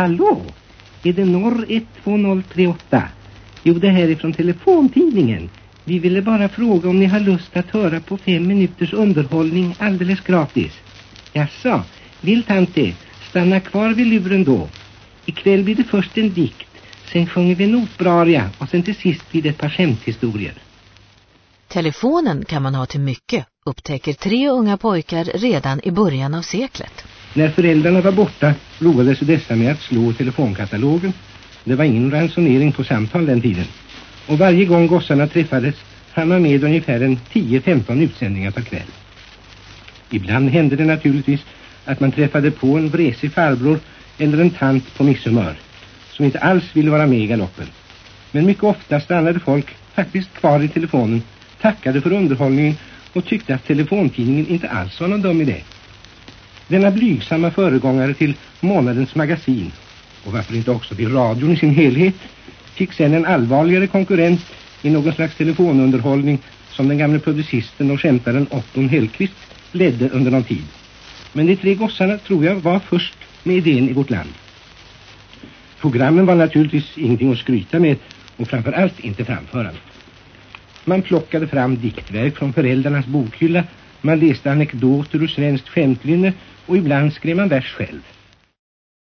Hallå? Är det norr 12038? Jo, det här är från telefontidningen. Vi ville bara fråga om ni har lust att höra på fem minuters underhållning alldeles gratis. Jaså, vill tante stanna kvar vid luren då? Ikväll blir det först en dikt, sen sjunger vi en operaria och sen till sist blir det ett par skämthistorier. Telefonen kan man ha till mycket, upptäcker tre unga pojkar redan i början av seklet. När föräldrarna var borta roade sig dessa med att slå telefonkatalogen. Det var ingen ransonering på samtal den tiden. Och varje gång gossarna träffades hann man med ungefär en 10-15 utsändningar per kväll. Ibland hände det naturligtvis att man träffade på en vresig farbror eller en tant på misshumör som inte alls ville vara med i galoppen. Men mycket ofta stannade folk faktiskt kvar i telefonen, tackade för underhållningen och tyckte att telefontidningen inte alls var någon dum idé. Denna blygsamma föregångare till månadens magasin och varför inte också till radion i sin helhet fick sen en allvarligare konkurrent i någon slags telefonunderhållning som den gamle publicisten och skämtaren Otton Hellqvist ledde under någon tid. Men de tre gossarna tror jag var först med idén i vårt land. Programmen var naturligtvis ingenting att skryta med och framförallt inte framförandet. Man plockade fram diktverk från föräldrarnas bokhylla, man läste anekdoter ur svenskt skämtlynne och ibland skrev man vers själv.